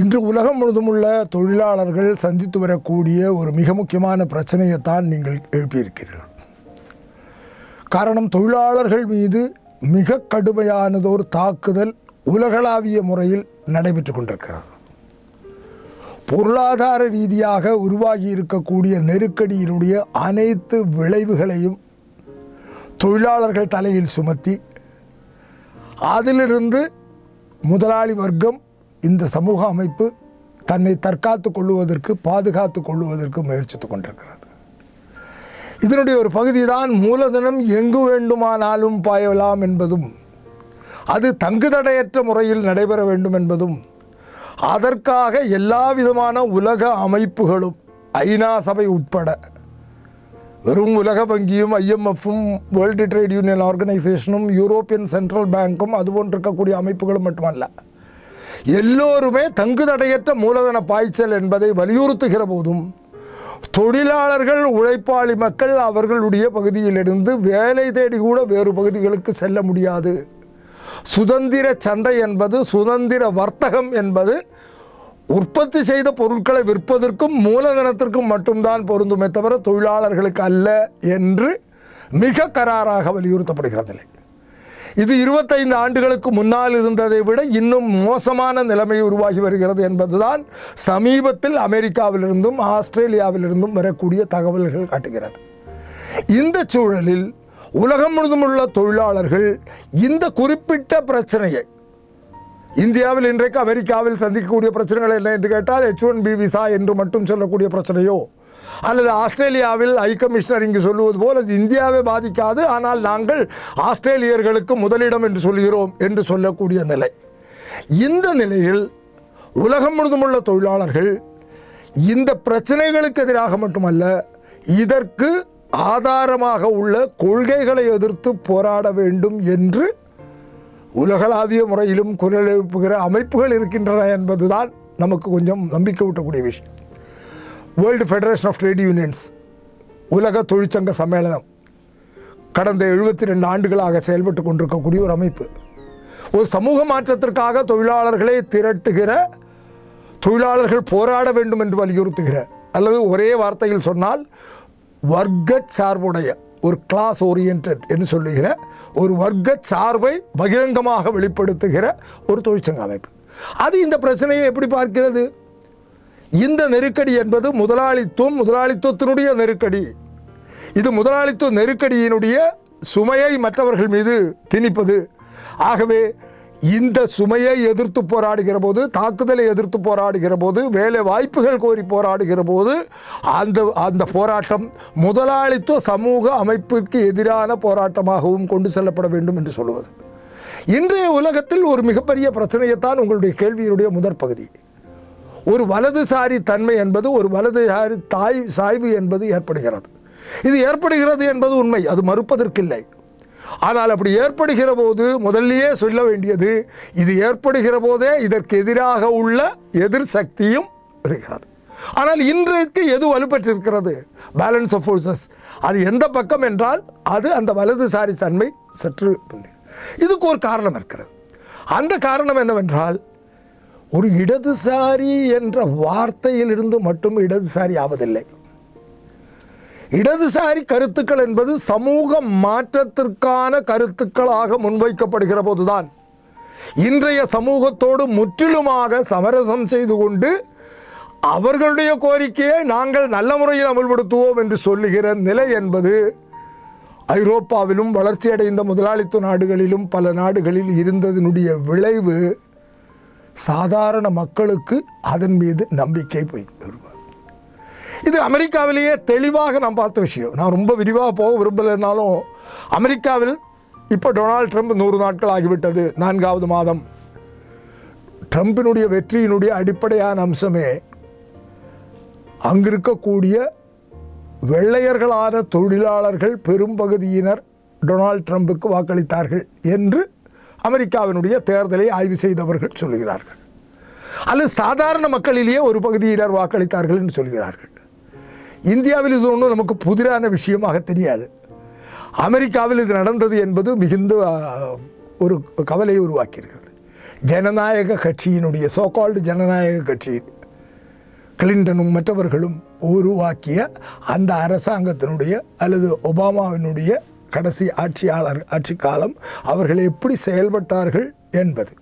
இன்று உலகம் முழுதும் உள்ள தொழிலாளர்கள் சந்தித்து வரக்கூடிய ஒரு மிக முக்கியமான பிரச்சனையைத்தான் நீங்கள் எழுப்பியிருக்கிறீர்கள். காரணம் தொழிலாளர்கள் மீது மிக கடுமையானதொரு தாக்குதல் உலகளாவிய முறையில் நடைபெற்று கொண்டிருக்கிறது. பொருளாதார ரீதியாக உருவாகி இருக்கக்கூடிய நெருக்கடியினுடைய அனைத்து விளைவுகளையும் தொழிலாளர்கள் தலையில் சுமத்தி அதிலிருந்து முதலாளி வர்க்கம் இந்த சமூக அமைப்பு தன்னை தற்காத்து கொள்வதற்கு பாதுகாத்து கொள்வதற்கு முயற்சித்து கொண்டிருக்கிறது. இதனுடைய ஒரு பகுதி தான் மூலதனம் எங்கு வேண்டுமானாலும் பாயலாம் என்பதும் அது தங்குதடையற்ற முறையில் நடைபெற வேண்டும் என்பதும் அதற்காக எல்லா விதமான உலக அமைப்புகளும் ஐநா சபை உட்பட வெறும் உலக வங்கியும் ஐஎம்எஃப்பும் வேர்ல்டு ட்ரேட் யூனியன் ஆர்கனைசேஷனும் யூரோப்பியன் சென்ட்ரல் பேங்க்கும் அதுபோன்று இருக்கக்கூடிய அமைப்புகளும் மட்டுமல்ல. எல்லோருமே தங்குதடையற்ற மூலதன பாய்ச்சல் என்பதை வலியுறுத்துகிற போதும் தொழிலாளர்கள் உழைப்பாளி மக்கள் அவர்களுடைய பகுதியிலிருந்து வேலை தேடி கூட வேறு பகுதிகளுக்கு செல்ல முடியாது. சுதந்திர சந்தை என்பது சுதந்திர வர்த்தகம் என்பது உற்பத்தி செய்த பொருட்களை விற்பதற்கும் மூலதனத்திற்கும் மட்டும்தான் பொருந்துமே தவிர தொழிலாளர்களுக்கு அல்ல என்று மிக கராராக வலியுறுத்தப்படுகிறதில்லை. இது இருபத்தைந்து ஆண்டுகளுக்கு முன்னால் இருந்ததை விட இன்னும் மோசமான நிலைமை உருவாகி வருகிறது என்பதுதான் சமீபத்தில் அமெரிக்காவிலிருந்தும் ஆஸ்திரேலியாவிலிருந்தும் வரக்கூடிய தகவல்கள் காட்டுகிறது. இந்த சூழலில் உலகம் முழுதும் உள்ள தொழிலாளர்கள் இந்த குறிப்பிட்ட பிரச்சனையை இந்தியாவில் இன்றைக்கு அமெரிக்காவில் சந்திக்கக்கூடிய பிரச்சனைகள் என்ன என்று கேட்டால் எச் ஒன் பி விசா என்று மட்டும் சொல்லக்கூடிய பிரச்சனையோ அல்லது ஆஸ்திரேலியாவில் ஹை கமிஷனர் இங்கு சொல்லுவது போல் அது இந்தியாவை பாதிக்காது ஆனால் நாங்கள் ஆஸ்திரேலியர்களுக்கு முதலிடம் என்று சொல்கிறோம் என்று சொல்லக்கூடிய நிலை. இந்த நிலையில் உலகம் முழுதும் உள்ள தொழிலாளர்கள் இந்த பிரச்சனைகளுக்கு எதிராக மட்டுமல்ல இதற்கு ஆதாரமாக உள்ள கொள்கைகளை எதிர்த்து போராட வேண்டும் என்று உலகளாவிய முறையிலும் குரல் எழுப்புகிற அமைப்புகள் இருக்கின்றன என்பதுதான் நமக்கு கொஞ்சம் நம்பிக்கை ஊட்டக்கூடிய விஷயம். World federation of trade unions உலக தொழிற்சங்க சம்மேளனம். கடந்த எழுபத்தி ரெண்டு ஆண்டுகளாக செயல்பட்டு கொண்டிருக்கக்கூடிய ஒரு அமைப்பு. ஒரு சமூக மாற்றத்திற்காக தொழிலாளர்களை திரட்டுகிற தொழிலாளர்கள் போராட வேண்டும் என்று வலியுறுத்துகிற அல்லது ஒரே வார்த்தையில் சொன்னால் வர்க்க சார்புடைய ஒரு கிளாஸ் ஓரியன்ட் என்று சொல்லுகிற ஒரு வர்க்க சார்பை பகிரங்கமாக வெளிப்படுத்துகிற ஒரு தொழிற்சங்க அமைப்பு. அது இந்த பிரச்சனையை எப்படி பார்க்கிறது? இந்த நெருக்கடி என்பது முதலாளித்துவம் முதலாளித்துவத்தினுடைய நெருக்கடி. இது முதலாளித்துவ நெருக்கடியினுடைய சுமையை மற்றவர்கள் மீது திணிப்பது. ஆகவே இந்த சுமையை எதிர்த்து போராடுகிற போது தாக்குதலை எதிர்த்து போராடுகிற போது வேலை வாய்ப்புகள் கோரி போராடுகிற போது அந்த அந்த போராட்டம் முதலாளித்துவ சமூக அமைப்புக்கு எதிரான போராட்டமாகவும் கொண்டு செல்லப்பட வேண்டும் என்று சொல்வது. இன்றைய உலகத்தில் ஒரு மிகப்பெரிய பிரச்சனையைத்தான் உங்களுடைய கேள்வியினுடைய முதற் பகுதி. ஒரு வலதுசாரி தன்மை என்பது ஒரு வலதுசாரி தாய் சாய்வு என்பது ஏற்படுகிறது. இது ஏற்படுகிறது என்பது உண்மை அது மறுப்பதற்கில்லை. ஆனால் அப்படி ஏற்படுகிற போது முதல்லயே சொல்ல வேண்டியது இது ஏற்படுகிற போதே இதற்கு எதிராக உள்ள எதிர் சக்தியும் இருக்கிறது ஆனால் இன்றைக்கு எது வலுப்பெற்றிருக்கிறது? பேலன்ஸ் ஆஃப் ஃபோர்ஸஸ் அது எந்த பக்கம் என்றால் அது அந்த வலதுசாரி தன்மை சற்று இதுக்கு ஒரு காரணம் இருக்கிறது. அந்த காரணம் என்னவென்றால் ஒரு இடதுசாரி என்ற வார்த்தையிலிருந்து மட்டும் இடதுசாரி ஆவதில்லை. இடதுசாரி கருத்துக்கள் என்பது சமூக மாற்றத்திற்கான கருத்துக்களாக முன்வைக்கப்படுகிற போதுதான். இன்றைய சமூகத்தோடு முற்றிலுமாக சமரசம் செய்து கொண்டு அவர்களுடைய கோரிக்கையை நாங்கள் நல்ல முறையில் அமல்படுத்துவோம் என்று சொல்லுகிற நிலை என்பது ஐரோப்பாவிலும் வளர்ச்சியடைந்த முதலாளித்துவ நாடுகளிலும் பல நாடுகளில் இருந்ததனுடைய விளைவு சாதாரண மக்களுக்கு அதன் மீது நம்பிக்கை போய் வருவார். இது அமெரிக்காவிலேயே தெளிவாக நான் பார்த்த விஷயம். நான் ரொம்ப விரிவாக போக விரும்பலைனாலும் அமெரிக்காவில் இப்போ டொனால்ட் ட்ரம்ப் நூறு நாட்கள் ஆகிவிட்டது நான்காவது மாதம். ட்ரம்பினுடைய வெற்றியினுடைய அடிப்படையான அம்சமே அங்கிருக்கக்கூடிய வெள்ளையர்களான தொழிலாளர்கள் பெரும்பகுதியினர் டொனால்ட் ட்ரம்புக்கு வாக்களித்தார்கள் என்று அமெரிக்காவினுடைய தேர்தலை ஆய்வு செய்தவர்கள் சொல்கிறார்கள். அல்லது சாதாரண மக்களிலேயே ஒரு பகுதியினர் வாக்களித்தார்கள் என்று சொல்கிறார்கள். இந்தியாவில் இது ஒன்றும் நமக்கு புதிரான விஷயமாக தெரியாது. அமெரிக்காவில் இது நடந்தது என்பது மிகுந்த ஒரு கவலையை உருவாக்கியிருக்கிறது. ஜனநாயக கட்சியினுடைய சோகால்டு ஜனநாயக கட்சி கிளின்டனும் மற்றவர்களும் உருவாக்கிய அந்த அரசாங்கத்தினுடைய அல்லது ஒபாமாவினுடைய கடைசி ஆட்சியாளர் ஆட்சி காலம் அவர்கள் எப்படி செயல்பட்டார்கள் என்பது.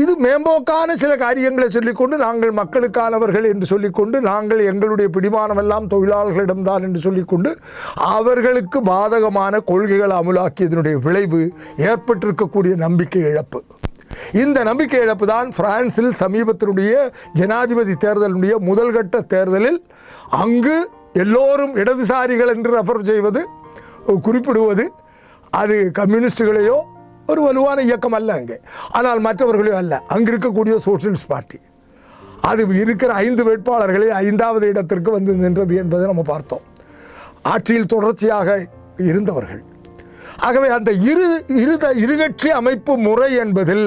இது மேம்போக்கான சில காரியங்களை சொல்லிக்கொண்டு நாங்கள் மக்களுக்கானவர்கள் என்று சொல்லிக்கொண்டு நாங்கள் எங்களுடைய பிடிமானமெல்லாம் தொழிலாளர்களிடம்தான் என்று சொல்லிக்கொண்டு அவர்களுக்கு பாதகமான கொள்கைகளை அமுலாக்கியதனுடைய விளைவு ஏற்பட்டிருக்கக்கூடிய நம்பிக்கை இழப்பு. இந்த நம்பிக்கை இழப்பு தான் பிரான்சில் சமீபத்தினுடைய ஜனாதிபதி தேர்தலுடைய முதல்கட்ட தேர்தலில் அங்கு எல்லோரும் இடதுசாரிகள் என்று ரெஃபர் செய்வது குறிப்பிடுவது அது கம்யூனிஸ்டுகளையோ ஒரு வலுவான இயக்கம் அல்ல அங்கே. ஆனால் மற்றவர்களையும் அல்ல. அங்கு இருக்கக்கூடிய சோஷியலிஸ்ட் பார்ட்டி. அது இருக்கிற ஐந்து வேட்பாளர்களை ஐந்தாவது இடத்திற்கு வந்து நின்றது என்பதை நம்ம பார்த்தோம். ஆட்சியில் தொடர்ச்சியாக இருந்தவர்கள். ஆகவே அந்த இரு இரு இருகட்சி அமைப்பு முறை என்பதில்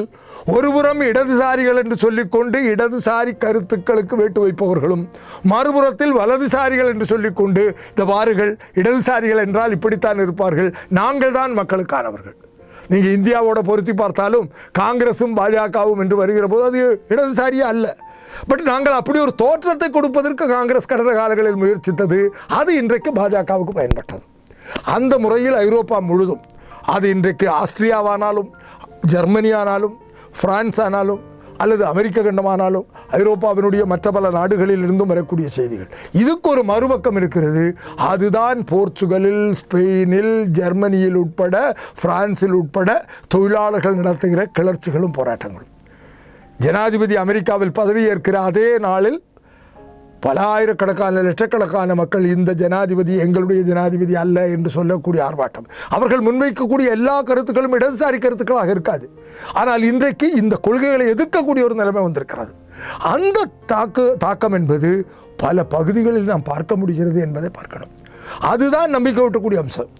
ஒருபுறம் இடதுசாரிகள் என்று சொல்லிக்கொண்டு இடதுசாரி கருத்துக்களுக்கு வேட்டு வைப்பவர்களும் மறுபுறத்தில் வலதுசாரிகள் என்று சொல்லிக்கொண்டு இந்த வாருகள் இடதுசாரிகள் என்றால் இப்படித்தான் இருப்பார்கள். நாங்கள் தான் மக்களுக்கானவர்கள். நீங்கள் இந்தியாவோட பொருத்தி பார்த்தாலும் காங்கிரஸும் பாஜகவும் என்று வருகிற போது அது இடதுசாரியே அல்ல. பட் நாங்கள் அப்படி ஒரு தோற்றத்தை கொடுப்பதற்கு காங்கிரஸ் கடந்த காலங்களில் முயற்சித்தது. அது இன்றைக்கு பாஜகவுக்கு பயன்பட்டது. அந்த முறையில் ஐரோப்பா முழுதும் அது இன்றைக்கு ஆஸ்திரியாவானாலும் ஜெர்மனியானாலும் பிரான்ஸ் ஆனாலும் அல்லது அமெரிக்க கண்டமானாலும் ஐரோப்பாவினுடைய மற்ற பல நாடுகளில் இருந்தும் வரக்கூடிய செய்திகள். இதுக்கு ஒரு மறுபக்கம் இருக்கிறது. அதுதான் போர்ச்சுகலில் ஸ்பெயினில் ஜெர்மனியில் உட்பட பிரான்சில் உட்பட தொழிலாளர்கள் நடத்துகிற கிளர்ச்சிகளும் போராட்டங்களும். ஜனாதிபதி அமெரிக்காவில் பதவியேற்கிற அதே நாளில் பல ஆயிரக்கணக்கான லட்சக்கணக்கான மக்கள் இந்த ஜனாதிபதி எங்களுடைய ஜனாதிபதி அல்ல என்று சொல்லக்கூடிய ஆர்ப்பாட்டம். அவர்கள் முன்வைக்கக்கூடிய எல்லா கருத்துக்களும் இடதுசாரி கருத்துக்களாக இருக்காது. ஆனால் இன்றைக்கு இந்த கொள்கைகளை எதிர்க்கக்கூடிய ஒரு நிலைமை வந்திருக்கிறது. அந்த தாக்கு தாக்கம் என்பது பல பகுதிகளில் நாம் பார்க்க முடிகிறது என்பதை பார்க்கணும். அதுதான் நம்பிக்கை ஊட்டக்கூடிய அம்சம்.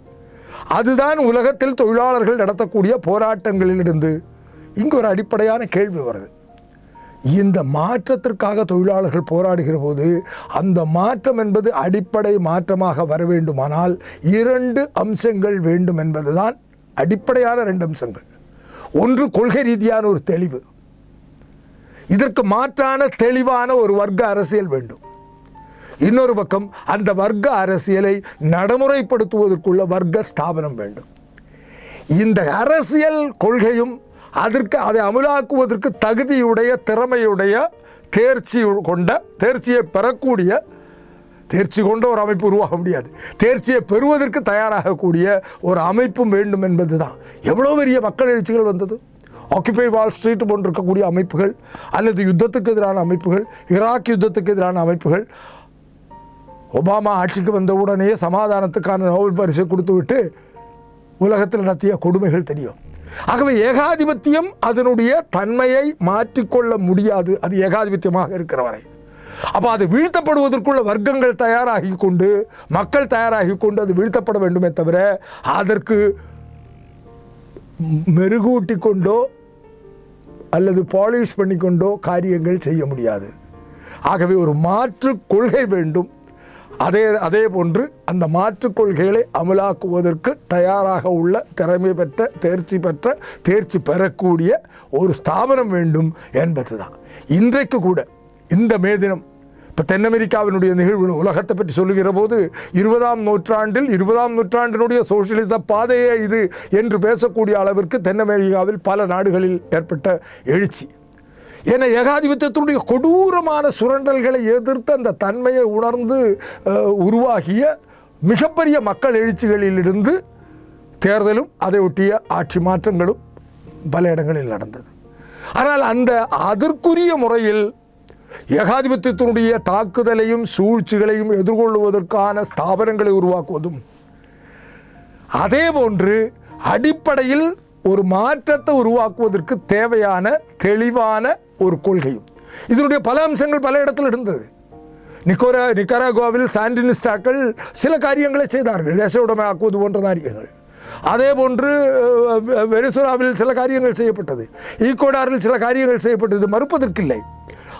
அதுதான் உலகத்தில் தொழிலாளர்கள் நடத்தக்கூடிய போராட்டங்களிலிருந்து இங்கு ஒரு அடிப்படையான கேள்வி வருது. இந்த மாற்றத்திற்காக தொழிலாளர்கள் போராடுகிற போது அந்த மாற்றம் என்பது அடிப்படை மாற்றமாக வர வேண்டுமானால் இரண்டு அம்சங்கள் வேண்டும் என்பதுதான் அடிப்படையான ரெண்டு அம்சங்கள். ஒன்று கொள்கை ரீதியான ஒரு தெளிவு. இதற்கு மாற்றான தெளிவான ஒரு வர்க்க அரசியல் வேண்டும். இன்னொரு பக்கம் அந்த வர்க்க அரசியலை நடைமுறைப்படுத்துவதற்குள்ள வர்க்க ஸ்தாபனம் வேண்டும். இந்த அரசியல் கொள்கையும் அதற்கு அதை அமலாக்குவதற்கு தகுதியுடைய திறமையுடைய தேர்ச்சி கொண்ட தேர்ச்சியை பெறக்கூடிய தேர்ச்சி கொண்ட ஒரு அமைப்பு உருவாக முடியாது. தேர்ச்சியை பெறுவதற்கு தயாராகக்கூடிய ஒரு அமைப்பும் வேண்டும் என்பது தான் எவ்வளோ பெரிய மக்கள் எழுச்சிகள் வந்தது. ஆக்கிபை வால் ஸ்ட்ரீட் போன்று இருக்கக்கூடிய அமைப்புகள் அல்லது யுத்தத்துக்கு எதிரான அமைப்புகள் ஈராக் யுத்தத்துக்கு எதிரான அமைப்புகள் ஒபாமா ஆட்சிக்கு வந்த உடனே சமாதானத்துக்கான நோபல் பரிசை கொடுத்துவிட்டு உலகத்தில் நடத்திய கொடுமைகள் தெரியும். ஆகவே ஏகாதிபத்தியம் அதனுடைய தன்மையை மாற்றிக்கொள்ள முடியாது. அது ஏகாதிபத்தியமாக இருக்கிற வரை. அப்போ அது வீழ்த்தப்படுவதற்குள்ள வர்க்கங்கள் தயாராகி கொண்டு மக்கள் தயாராகி கொண்டு அது வீழ்த்தப்பட வேண்டுமே தவிர அதற்கு மெருகூட்டி கொண்டோ அல்லது பாலிஷ் பண்ணிக்கொண்டோ காரியங்கள் செய்ய முடியாது. ஆகவே ஒரு மாற்று கொள்கை வேண்டும். அதே அதே போன்று அந்த மாற்றுக் கொள்கைகளை அமலாக்குவதற்கு தயாராக உள்ள திறமை பெற்ற தேர்ச்சி பெற்ற தேர்ச்சி பெறக்கூடிய ஒரு ஸ்தாபனம் வேண்டும் என்பதுதான். இன்றைக்கு கூட இந்த மே தினம் இப்போ தென் அமெரிக்காவினுடைய நிகழ்வு உலகத்தை பற்றி சொல்லுகிற போது இருபதாம் நூற்றாண்டில் இருபதாம் நூற்றாண்டினுடைய சோசியலிச பாதையே இது என்று பேசக்கூடிய அளவிற்கு தென் அமெரிக்காவில் பல நாடுகளில் ஏற்பட்ட எழுச்சி. ஏன்னா ஏகாதிபத்தியத்தினுடைய கொடூரமான சுரண்டல்களை எதிர்த்து அந்த தன்மையை உணர்ந்து உருவாகிய மிகப்பெரிய மக்கள் எழுச்சிகளிலிருந்து தேர்தலும் அதை ஒட்டிய ஆட்சி மாற்றங்களும் பல இடங்களில் நடந்தது. ஆனால் அந்த அதற்குரிய முறையில் ஏகாதிபத்தியத்தினுடைய தாக்குதலையும் சூழ்ச்சிகளையும் எதிர்கொள்வதற்கான ஸ்தாபனங்களை உருவாக்குவதும் அதே போன்று அடிப்படையில் ஒரு மாற்றத்தை உருவாக்குவதற்கு தேவையான தெளிவான ஒரு கொள்கையும். இதனுடைய பல அம்சங்கள் பல இடத்தில் இருந்தது. நிக்கோரா நிக்கராகோவில் சாண்டினிஸ்டாக்கள் சில காரியங்களை செய்தார்கள். தேசவுடைமை ஆக்குவது போன்ற காரியங்கள். அதே போன்று வெனிசுலாவில் சில காரியங்கள் செய்யப்பட்டது. ஈக்கோடாரில் சில காரியங்கள் செய்யப்பட்டது. மறுப்பதற்கில்லை.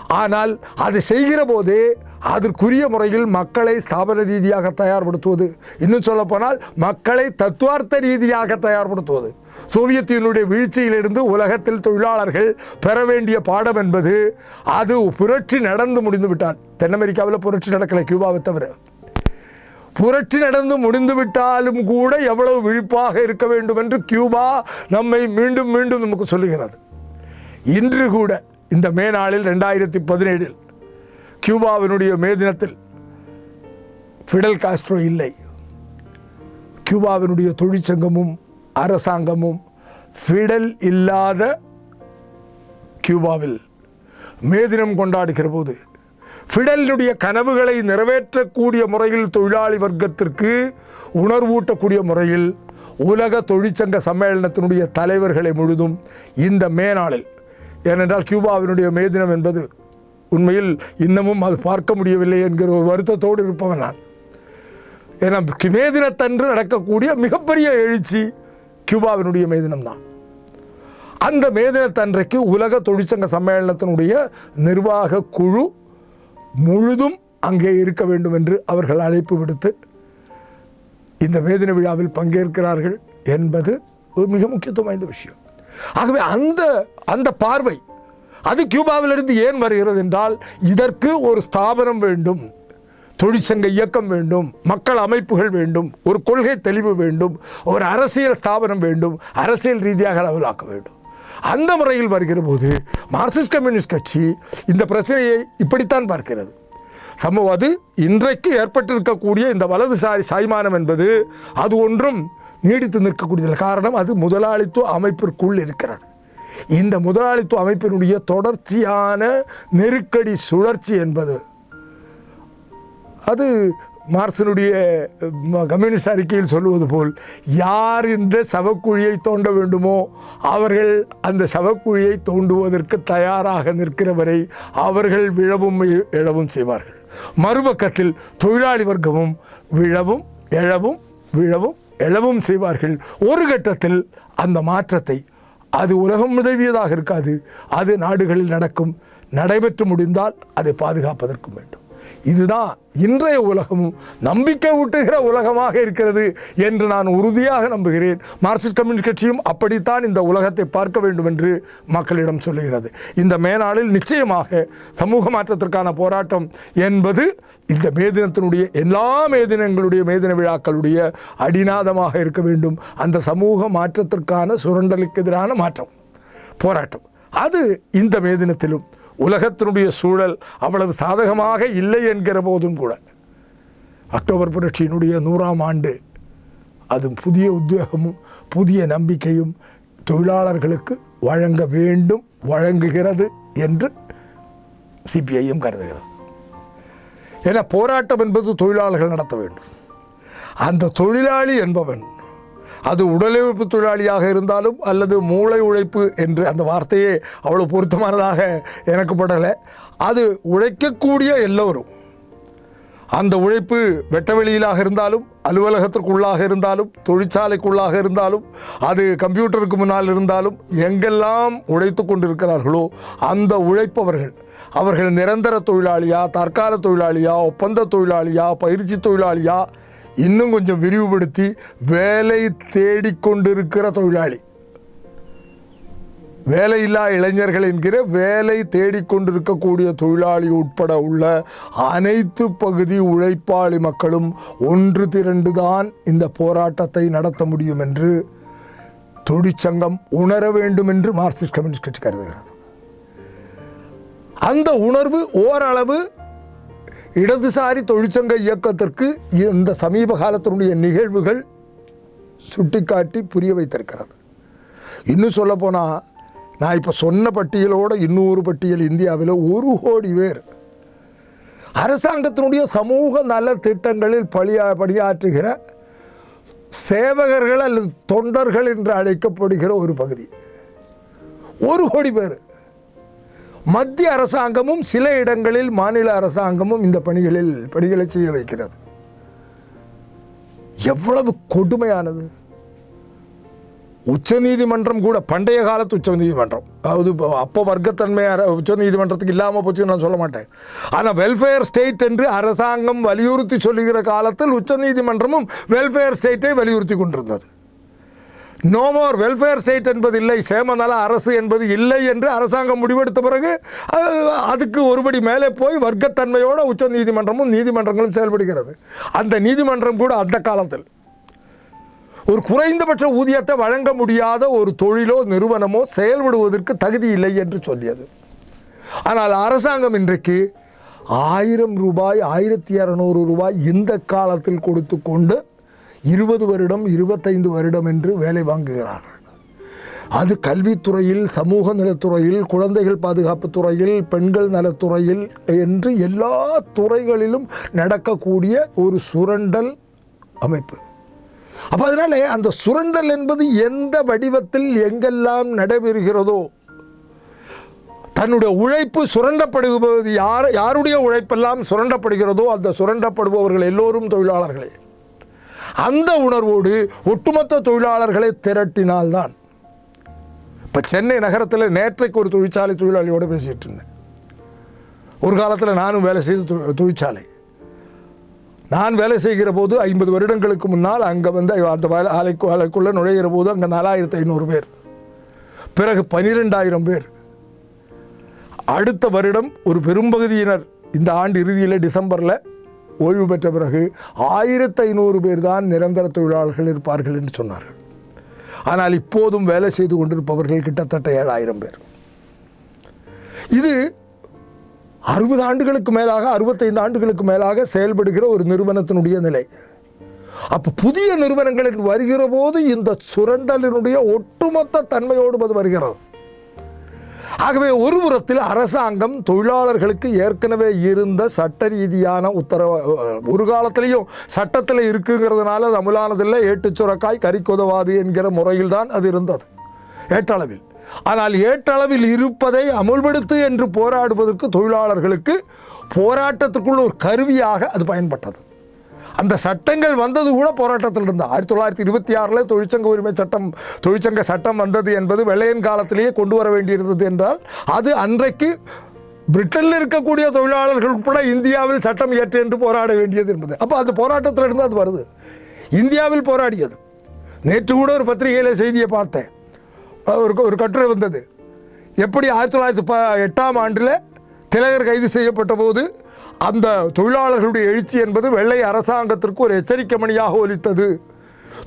ஆனால் அது செய்கிற போதே அதற்குரிய முறையில் மக்களை ஸ்தாபன ரீதியாக தயார்படுத்துவது. இன்னும் சொல்லப்போனால் மக்களை தத்துவார்த்த ரீதியாக தயார்படுத்துவது. சோவியத் யூனியனுடைய வீழ்ச்சியிலிருந்து உலகத்தில் தொழிலாளர்கள் பெற வேண்டிய பாடம் என்பது அது புரட்சி நடந்து முடிந்து விட்டால் தென் அமெரிக்காவில் புரட்சி நடக்கலை கியூபாவை தவிர. புரட்சி நடந்து முடிந்து விட்டாலும் கூட எவ்வளவு விழிப்பாக இருக்க வேண்டும் என்று கியூபா நம்மை மீண்டும் மீண்டும் நமக்கு சொல்லுகிறது. இன்று கூட இந்த மே நாளில் ரெண்டாயிரத்தி பதினேழில் கியூபாவினுடைய மே தினத்தில் ஃபிடல் காஸ்ட்ரோ இல்லை. கியூபாவினுடைய தொழிற்சங்கமும் அரசாங்கமும் ஃபிடல் இல்லாத கியூபாவில் மே தினம் கொண்டாடுகிற போது ஃபிடலினுடைய கனவுகளை நிறைவேற்றக்கூடிய முறையில் தொழிலாளி வர்க்கத்திற்கு உணர்வூட்டக்கூடிய முறையில் உலக தொழிற்சங்க சம்மேளனத்தினுடைய தலைவர்களை முழுதும் இந்த மே நாளில் ஏனென்றால் கியூபாவினுடைய மே தினம் என்பது உண்மையில் இன்னமும் அது பார்க்க முடியவில்லை என்கிற ஒரு வருத்தத்தோடு இருப்பவன் நான். ஏன்னா மே தினத்தன்று நடக்கக்கூடிய மிகப்பெரிய எழுச்சி கியூபாவினுடைய மே தினம்தான் அந்த மே தினத்தன்றைக்கு உலக தொழிற்சங்க சம்மேளனத்தினுடைய நிர்வாக குழு முழுதும் அங்கே இருக்க வேண்டும் என்று அவர்கள் அழைப்பு விடுத்து இந்த மேதின விழாவில் பங்கேற்கிறார்கள் என்பது ஒரு மிக முக்கியத்துவம் வாய்ந்த விஷயம். ஆகவே அந்த அந்த பார்வை அது கியூபாவிலிருந்து ஏன் வருகிறது என்றால் இதற்கு ஒரு ஸ்தாபனம் வேண்டும் தொழிற்சங்க இயக்கம் வேண்டும் மக்கள் அமைப்புகள் வேண்டும் ஒரு கொள்கை தெளிவு வேண்டும் ஒரு அரசியல் ஸ்தாபனம் வேண்டும் அரசியல் ரீதியாக அளவிலாக்க வேண்டும். அந்த முறையில் வருகிற போது மார்க்சிஸ்ட் கம்யூனிஸ்ட் கட்சி இந்த பிரச்சனையை இப்படித்தான் பார்க்கிறது. சம்பவம் அது. இன்றைக்கு ஏற்பட்டிருக்கக்கூடிய இந்த வலதுசாரி சாய்மானம் என்பது அது ஒன்றும் நீடித்து நிற்கக்கூடியதில்லை. காரணம் அது முதலாளித்துவ அமைப்பிற்குள் இருக்கிறது. இந்த முதலாளித்துவ அமைப்பினுடைய தொடர்ச்சியான நெருக்கடி சுழற்சி என்பது அது மார்க்சனுடைய கம்யூனிஸ்ட் அறிக்கையில் சொல்லுவது போல் யார் இந்த சவக்குழியை தோண்ட வேண்டுமோ அவர்கள் அந்த சவக்குழியை தோண்டுவதற்கு தயாராக நிற்கிறவரை அவர்கள் விழவும் இழவும் எழவும் செய்வார்கள். மறுபக்கத்தில் தொழிலாளி வர்க்கமும் விழவும் எழவும் விழவும் எழவும் செய்வார்கள். ஒரு கட்டத்தில் அந்த மாற்றத்தை அது உலகம் உதவியதாக இருக்காது. அது நாடுகளில் நடக்கும். நடைபெற்று முடிந்தால் அதை பாதுகாப்பதற்கும் வேண்டும். இதுதான் இன்றைய உலகமும் நம்பிக்கை ஊட்டுகிற உலகமாக இருக்கிறது என்று நான் உறுதியாக நம்புகிறேன். மார்க்சிஸ்ட் கம்யூனிஸ்ட் கட்சியும் அப்படித்தான் இந்த உலகத்தை பார்க்க வேண்டும் என்று மக்களிடம் சொல்லுகிறது. இந்த மேனாளில் நிச்சயமாக சமூக மாற்றத்திற்கான போராட்டம் என்பது இந்த மேதினத்தினுடைய எல்லா மேதினங்களுடைய மேதின விழாக்களுடைய அடிநாதமாக இருக்க வேண்டும். அந்த சமூக மாற்றத்திற்கான சுரண்டலுக்கு எதிரான மாற்றம் போராட்டம். அது இந்த மேதினத்திலும் உலகத்தினுடைய சூழல் அவ்வளவு சாதகமாக இல்லை என்கிற போதும் கூட. அக்டோபர் புரட்சியினுடைய நூறாம் ஆண்டு அது புதிய உத்வேகமும் புதிய நம்பிக்கையும் தொழிலாளர்களுக்கு வழங்க வேண்டும் வழங்குகிறது என்று சிபிஐயும் கருதுகிறது. ஏன்னா போராட்டம் என்பது தொழிலாளர்கள் நடத்த வேண்டும். அந்த தொழிலாளி என்பவன் அது உடலமைப்பு தொழிலாளியாக இருந்தாலும் அல்லது மூளை உழைப்பு என்று அந்த வார்த்தையே அவ்வளோ பொருத்தமானதாக எனக்கு படலை. அது உழைக்கக்கூடிய எல்லோரும். அந்த உழைப்பு வெட்ட வெளியிலாக இருந்தாலும் அலுவலகத்திற்குள்ளாக இருந்தாலும் தொழிற்சாலைக்குள்ளாக இருந்தாலும் அது கம்ப்யூட்டருக்கு முன்னால் இருந்தாலும் எங்கெல்லாம் உழைத்து கொண்டிருக்கிறார்களோ அந்த உழைப்பவர்கள் அவர்கள் நிரந்தர தொழிலாளியா தற்கால தொழிலாளியா ஒப்பந்த தொழிலாளியா பயிற்சி தொழிலாளியா இன்னும் கொஞ்சம் விரிவுபடுத்தி வேலை தேடிக்கொண்டிருக்கிற தொழிலாளி. வேலையில்லா இளைஞர்கள் என்கிற வேலை தேடிக்கொண்டிருக்கக்கூடிய தொழிலாளி உட்பட உள்ள அனைத்து பகுதி உழைப்பாளி மக்களும் ஒன்று திரண்டு தான் இந்த போராட்டத்தை நடத்த முடியும் என்று தொழிற்சங்கம் உணர வேண்டும் என்று மார்க்சிஸ்ட் கம்யூனிஸ்ட் கட்சி கருதுகிறது. அந்த உணர்வு ஓரளவு இடதுசாரி தொழிற்சங்க இயக்கத்திற்கு இந்த சமீப காலத்தினுடைய நிகழ்வுகள் சுட்டிக்காட்டி புரிய வைத்திருக்கிறது. இன்னும் சொல்லப்போனால் நான் இப்போ சொன்ன பட்டியலோடு இன்னொரு பட்டியல் இந்தியாவில் ஒரு கோடி பேர். அரசாங்கத்தினுடைய சமூக நல திட்டங்களில் பணியா பணியாற்றுகிற சேவகர்கள் அல்லது தொண்டர்கள் என்று அழைக்கப்படுகிற ஒரு பகுதி. ஒரு கோடி பேர். மத்திய அரசாங்கமும் சில இடங்களில் மாநில அரசாங்கமும் இந்த பணிகளில் பணிகளை செய்ய வைக்கிறது. எவ்வளவு கொடுமையானது. உச்சநீதிமன்றம் கூட பண்டைய காலத்து உச்சநீதிமன்றம் அதாவது இப்போ அப்போ வர்க்கத்தன்மையாக உச்சநீதிமன்றத்துக்கு இல்லாமல் போச்சுன்னு நான் சொல்ல மாட்டேன். ஆனால் வெல்ஃபேர் ஸ்டேட் என்று அரசாங்கம் வலியுறுத்தி சொல்லுகிற காலத்தில் உச்சநீதிமன்றமும் வெல்ஃபேர் ஸ்டேட்டை வலியுறுத்தி கொண்டிருந்தது. நோ மோர் வெல்ஃபேர் ஸ்டேட் என்பது இல்லை சேமநல அரசு என்பது இல்லை என்று அரசாங்கம் முடிவெடுத்த பிறகு அதுக்கு ஒருபடி மேலே போய் வர்க்கத்தன்மையோடு உச்ச நீதிமன்றமும் நீதிமன்றங்களும் செயல்படுகிறது. அந்த நீதிமன்றம் கூட அந்த காலத்தில். ஒரு குறைந்தபட்ச ஊதியத்தை வழங்க முடியாத ஒரு தொழிலோ நிறுவனமோ செயல்படுவதற்கு தகுதி இல்லை என்று சொல்லியது. ஆனால் அரசாங்கம் இன்றைக்கு ஆயிரம் ரூபாய் ஆயிரத்தி இரநூறு ரூபாய் இந்த காலத்தில் கொடுத்து கொண்டு இருபது வருடம் இருபத்தைந்து வருடம் என்று வேலை வாங்குகிறார்கள். அது கல்வித்துறையில் சமூக நலத்துறையில் குழந்தைகள் பாதுகாப்பு துறையில் பெண்கள் நலத்துறையில் என்று எல்லா துறைகளிலும் நடக்கக்கூடிய ஒரு சுரண்டல் அமைப்பு. அப்போ அதனால அந்த சுரண்டல் என்பது எந்த வடிவத்தில் எங்கெல்லாம் நடைபெறுகிறதோ தன்னுடைய உழைப்பு சுரண்டப்படுவது யார் யாருடைய உழைப்பெல்லாம் சுரண்டப்படுகிறதோ அந்த சுரண்டப்படுபவர்கள் எல்லோரும் தொழிலாளர்களே. அந்த உணர்வோடு ஒட்டுமொத்த தொழிலாளர்களை திரட்டினால்தான். இப்போ சென்னை நகரத்தில் நேற்றைக்கு ஒரு தொழிற்சாலை தொழிலாளியோடு பேசிகிட்டு இருந்தேன். ஒரு காலத்தில் நானும் வேலை செய்த தொ- தொழிற்சாலை. நான் வேலை செய்கிற போது ஐம்பது வருடங்களுக்கு முன்னால் அங்கே வந்து அந்த ஆலைக்கு ஆலைக்குள்ளே நுழைகிற போது அங்கே நாலாயிரத்து ஐநூறு பேர். பிறகு பனிரெண்டாயிரம் பேர். அடுத்த வருடம் ஒரு பெரும்பகுதியினர் இந்த ஆண்டு இறுதியில் டிசம்பரில் ஓய்வு பெற்ற பிறகு ஆயிரத்து ஐநூறு பேர் தான் நிரந்தர தொழிலாளர்கள் இருப்பார்கள் என்று சொன்னார்கள். ஆனால் இப்போதும் வேலை செய்து கொண்டிருப்பவர்கள் கிட்டத்தட்ட ஏழாயிரம் பேர். இது அறுபது ஆண்டுகளுக்கு மேலாக அறுபத்தைந்து ஆண்டுகளுக்கு மேலாக செயல்படுகிற ஒரு நிறுவனத்தினுடைய நிலை. அப்போ புதிய நிறுவனங்களுக்கு வருகிற போது இந்த சுரண்டலினுடைய ஒட்டுமொத்த தன்மையோடு அது வருகிறது. ஆகவே ஒரு புறத்தில் அரசாங்கம் தொழிலாளர்களுக்கு ஏற்கனவே இருந்த சட்ட ரீதியான உத்தரவு ஒரு காலத்திலையும் சட்டத்தில் இருக்குங்கிறதுனால அது அமுலானதில்லை ஏட்டுச் சுரக்காய் கறிக்குதவாது என்கிற முறையில்தான் அது இருந்தது. ஏற்றளவில். ஆனால் ஏற்றளவில் இருப்பதை அமுல்படுத்து என்று போராடுவதற்கு தொழிலாளர்களுக்கு போராட்டத்துக்குள்ள ஒரு கருவியாக அது பயன்பட்டது. அந்த சட்டங்கள் வந்தது கூட போராட்டத்தில் இருந்தால் ஆயிரத்தி தொள்ளாயிரத்தி இருபத்தி ஆறில் தொழிற்சங்க உரிமை சட்டம் தொழிற்சங்க சட்டம் வந்தது என்பது வெள்ளையன் காலத்திலேயே கொண்டு வர வேண்டியிருந்தது என்றால் அது அன்றைக்கு பிரிட்டனில் இருக்கக்கூடிய தொழிலாளர்கள் உட்பட இந்தியாவில் சட்டம் ஏற்று என்று போராட வேண்டியது என்பது. அப்போ அந்த போராட்டத்தில் இருந்து அது வருது. இந்தியாவில் போராடியது. நேற்று கூட ஒரு பத்திரிகையில் செய்தியை பார்த்தேன். ஒரு ஒரு கட்டுரை வந்தது. எப்படி ஆயிரத்தி தொள்ளாயிரத்தி ப எட்டாம் ஆண்டில் திலகர் கைது செய்யப்பட்ட போது அந்த தொழிலாளர்களுடைய எழுச்சி என்பது வெள்ளை அரசாங்கத்திற்கு ஒரு எச்சரிக்கை மணியாக ஒலித்தது.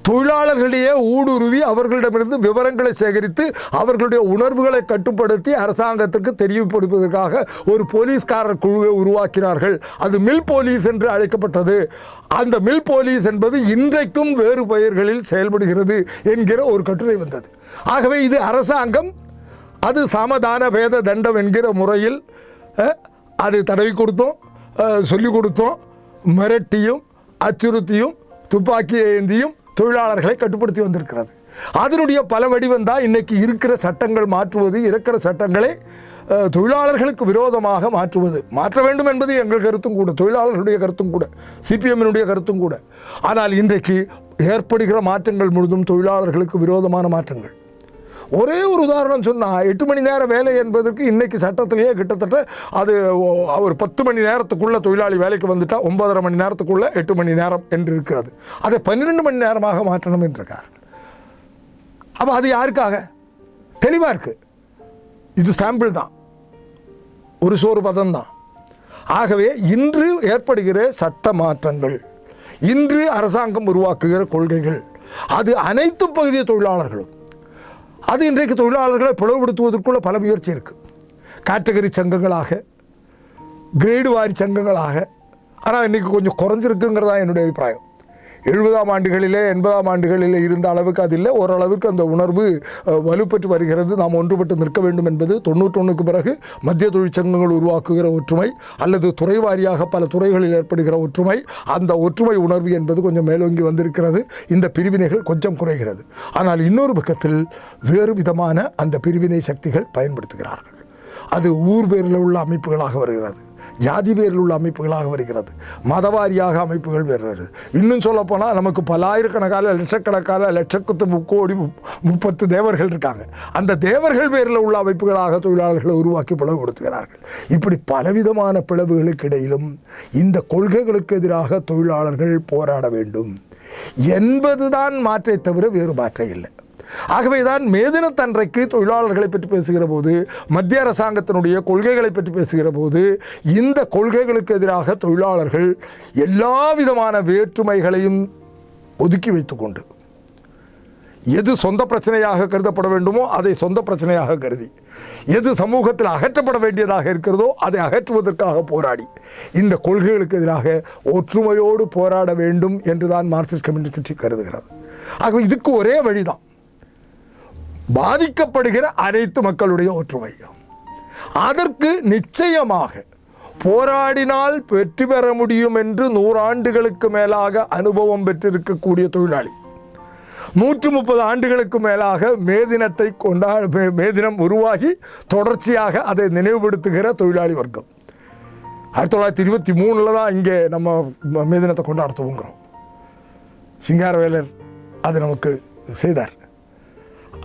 தொழிலாளர்களிடையே ஊடுருவி அவர்களிடமிருந்து விவரங்களை சேகரித்து அவர்களுடைய உணர்வுகளை கட்டுப்படுத்தி அரசாங்கத்திற்கு தெரிவிப்படுவதற்காக ஒரு போலீஸ்காரர் குழுவை உருவாக்கினார்கள். அது மில் போலீஸ் என்று அழைக்கப்பட்டது. அந்த மில் போலீஸ் என்பது இன்றைக்கும் வேறு பெயர்களில் செயல்படுகிறது என்கிற ஒரு கட்டுரை வந்தது. ஆகவே இது அரசாங்கம் அது சமதான பேத தண்டம் என்கிற முறையில் அது தடவி கொடுத்தோம். சொல்லிக் கொடுத்தோம். மிரட்டியும் அச்சுறுத்தியும் துப்பாக்கி ஏந்தியும் தொழிலாளர்களை கட்டுப்படுத்தி வந்திருக்கிறது. அதனுடைய பல வடிவம் தான் இன்னைக்கு இருக்கிற சட்டங்கள் மாற்றுவது இருக்கிற சட்டங்களை தொழிலாளர்களுக்கு விரோதமாக மாற்றுவது. மாற்ற வேண்டும் என்பது எங்கள் கருத்தும் கூட தொழிலாளர்களுடைய கருத்தும் கூட சிபிஎம்மினுடைய கருத்தும் கூட. ஆனால் இன்றைக்கு ஏற்படுகிற மாற்றங்கள் முழுதும் தொழிலாளர்களுக்கு விரோதமான மாற்றங்கள். ஒரே ஒரு உதாரணம் சொன்னால் எட்டு மணி நேர வேலை என்பதற்கு இன்னைக்கு சட்டத்திலேயே கிட்டத்தட்ட அது ஒ- ஒரு பத்து மணி நேரத்துக்குள்ளே தொழிலாளி வேலைக்கு வந்துட்டால் ஒன்பதரை மணி நேரத்துக்குள்ளே எட்டு மணி நேரம் என்று இருக்கிறது. அதை பன்னிரெண்டு மணி நேரமாக மாற்றணும் என்றிருக்கார் அப்போ அது யாருக்காக? தெளிவாக இருக்குது இது சாம்பிள் தான். ஒரு சோறு பதம் தான் ஆகவே இன்று ஏற்படுகிற சட்ட மாற்றங்கள் இன்று அரசாங்கம் உருவாக்குகிற கொள்கைகள் அது அனைத்து பகுதிய தொழிலாளர்களும் அது இன்றைக்கு தொழிலாளர்களை பிளவுபடுத்துவதற்குள்ள பல முயற்சி இருக்குது கேட்டகரி சங்கங்களாக கிரேடு வாரி சங்கங்களாக. ஆனால் இன்றைக்கி கொஞ்சம் குறைஞ்சிருக்குங்கிறதான் என்னுடைய அபிப்பிராயம். எழுபதாம் ஆண்டுகளிலே எண்பதாம் ஆண்டுகளிலே இருந்த அளவுக்கு அது இல்லை. ஓரளவுக்கு அந்த உணர்வு வலுப்பெற்று வருகிறது. நாம் ஒன்றுபட்டு நிற்க வேண்டும் என்பது தொண்ணூற்றொன்றுக்கு பிறகு மத்திய தொழிற்சங்கங்கள் உருவாக்குகிற ஒற்றுமை அல்லது துறை வாரியாக பல துறைகளில் ஏற்படுகிற ஒற்றுமை அந்த ஒற்றுமை உணர்வு என்பது கொஞ்சம் மேலோங்கி வந்திருக்கிறது. இந்த பிரிவினைகள் கொஞ்சம் குறைகிறது. ஆனால் இன்னொரு பக்கத்தில் வேறு விதமான அந்த பிரிவினை சக்திகள் பயன்படுத்துகிறார்கள். அது ஊர் பேரில் உள்ள அமைப்புகளாக வருகிறது. ஜாதி பேரில் உள்ள அமைப்புகளாக வருகிறது. மதவாரியாக அமைப்புகள் வருகிறது. இன்னும் சொல்லப்போனால் நமக்கு பல்லாயிரக்கணக்கான லட்சக்கணக்கான லட்சக்கத்து முக்கோடி முப்பத்து தேவர்கள் இருக்காங்க. அந்த தேவர்கள் பேரில் உள்ள அமைப்புகளாக தொழிலாளர்களை உருவாக்கி பிளவுபடுத்துகிறார்கள் இப்படி பலவிதமான பிளவுகளுக்கு இடையிலும் இந்த கொள்கைகளுக்கு எதிராக தொழிலாளர்கள் போராட வேண்டும். என்பதுதான் மாற்றை தவிர வேறு மாற்றம் இல்லை. ஆகவே தான் மேதினத்தன்றைக்கு தொழிலாளர்களை பற்றி பேசுகிற போது மத்திய அரசாங்கத்தினுடைய கொள்கைகளை பற்றி பேசுகிற போது இந்த கொள்கைகளுக்கு எதிராக தொழிலாளர்கள் எல்லா விதமான வேற்றுமைகளையும் ஒதுக்கி வைத்துக்கொண்டு எது சொந்த பிரச்சனையாக கருதப்பட வேண்டுமோ அதை சொந்த பிரச்சனையாக கருதி எது சமூகத்தில் அகற்றப்பட வேண்டியதாக இருக்கிறதோ அதை அகற்றுவதற்காக போராடி இந்த கொள்கைகளுக்கு எதிராக ஒற்றுமையோடு போராட வேண்டும் என்றுதான் மார்க்சிஸ்ட் கம்யூனிஸ்ட் கட்சி கருதுகிறது. ஆகவே இதுக்கு ஒரே வழிதான். பாதிக்கப்படுகிற அனைத்து மக்களுடைய ஒற்றுமை. அதற்கு நிச்சயமாக போராடினால் வெற்றி பெற முடியும் என்று நூறாண்டுகளுக்கு மேலாக அனுபவம் பெற்றிருக்கக்கூடிய தொழிலாளி. நூற்று முப்பது ஆண்டுகளுக்கு மேலாக மேதினத்தை கொண்டா மே- மேதினம் உருவாகி தொடர்ச்சியாக அதை நினைவுபடுத்துகிற தொழிலாளி வர்க்கம். ஆயிரத்தி தொள்ளாயிரத்தி இருபத்தி மூணில் தான் இங்கே நம்ம மேதினத்தை கொண்டாட துவங்குறோம் சிங்காரவேலர் அது நமக்கு செய்தார்.